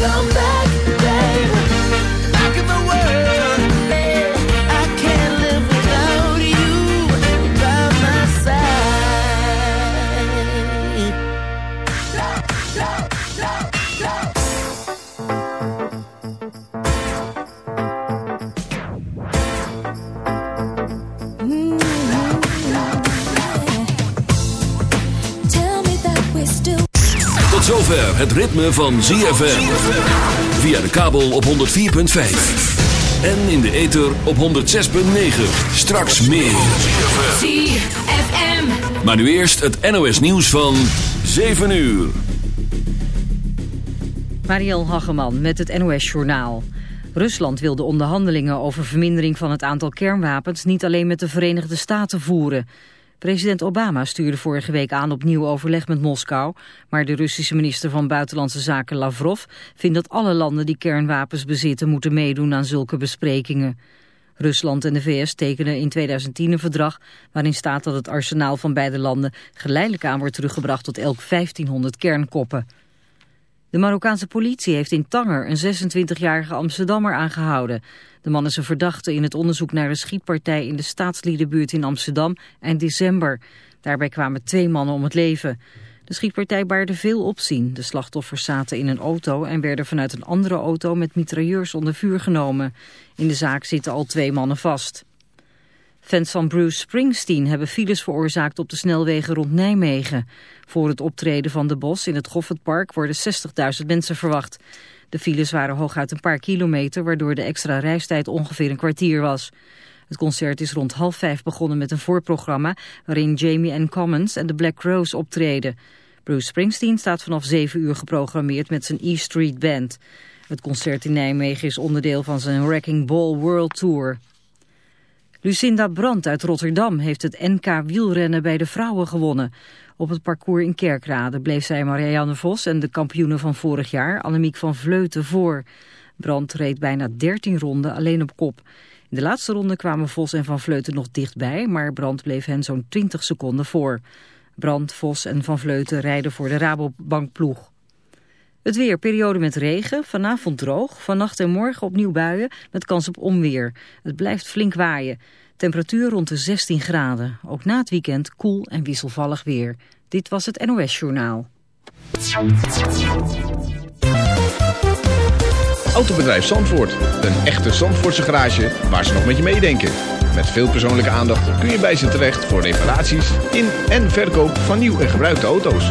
come back, het ritme van ZFM. Via de kabel op 104.5. En in de ether op 106.9. Straks meer. ZFM. Maar nu eerst het NOS nieuws van 7 uur. Mariel Hageman met het NOS Journaal. Rusland wil de onderhandelingen over vermindering van het aantal kernwapens niet alleen met de Verenigde Staten voeren. President Obama stuurde vorige week aan op nieuw overleg met Moskou, maar de Russische minister van Buitenlandse Zaken Lavrov vindt dat alle landen die kernwapens bezitten moeten meedoen aan zulke besprekingen. Rusland en de VS tekenen in 2010 een verdrag waarin staat dat het arsenaal van beide landen geleidelijk aan wordt teruggebracht tot elk 1500 kernkoppen. De Marokkaanse politie heeft in Tanger een 26-jarige Amsterdammer aangehouden. De man is een verdachte in het onderzoek naar een schietpartij in de staatsliedenbuurt in Amsterdam eind december. Daarbij kwamen twee mannen om het leven. De schietpartij baarde veel opzien. De slachtoffers zaten in een auto en werden vanuit een andere auto met mitrailleurs onder vuur genomen. In de zaak zitten al twee mannen vast. Fans van Bruce Springsteen hebben files veroorzaakt op de snelwegen rond Nijmegen. Voor het optreden van de Bos in het Goffertpark worden 60.000 mensen verwacht. De files waren hooguit een paar kilometer, waardoor de extra reistijd ongeveer een kwartier was. Het concert is rond half vijf begonnen met een voorprogramma... waarin Jamie N. Commons en de Black Rose optreden. Bruce Springsteen staat vanaf 7 uur geprogrammeerd met zijn E Street Band. Het concert in Nijmegen is onderdeel van zijn Wrecking Ball World Tour. Lucinda Brandt uit Rotterdam heeft het NK wielrennen bij de vrouwen gewonnen. Op het parcours in Kerkrade bleef zij Marianne Vos en de kampioene van vorig jaar, Annemiek van Vleuten, voor. Brandt reed bijna 13 ronden alleen op kop. In de laatste ronde kwamen Vos en Van Vleuten nog dichtbij, maar Brandt bleef hen zo'n 20 seconden voor. Brandt, Vos en Van Vleuten rijden voor de Rabobankploeg. Het weer, periode met regen, vanavond droog, vannacht en morgen opnieuw buien met kans op onweer. Het blijft flink waaien. Temperatuur rond de 16 graden. Ook na het weekend koel en wisselvallig weer. Dit was het NOS Journaal. Autobedrijf Zandvoort. Een echte Zandvoortse garage waar ze nog met je meedenken. Met veel persoonlijke aandacht kun je bij ze terecht voor reparaties in en verkoop van nieuw en gebruikte auto's.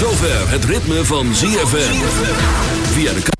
Zover het ritme van ZFM. Via de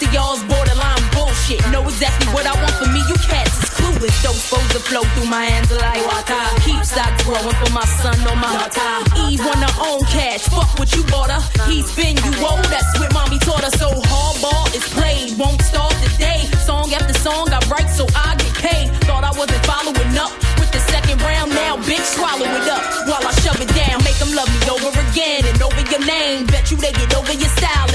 most of y'all's borderline bullshit. Know exactly what I want for me, you cats is clueless. Those foes that flow through my hands are like water. Keep stocks growing for my son on my water. Eve her own cash, fuck what you bought her. He's been you old, that's what mommy taught her. So hardball is played, won't start today. Song after song I write so I get paid. Thought I wasn't following up with the second round, now bitch swallow it up while I shove it down. Make them love me over again and over your name. Bet you they get over your style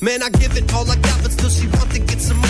man, I give it all I got, but still she wants to get some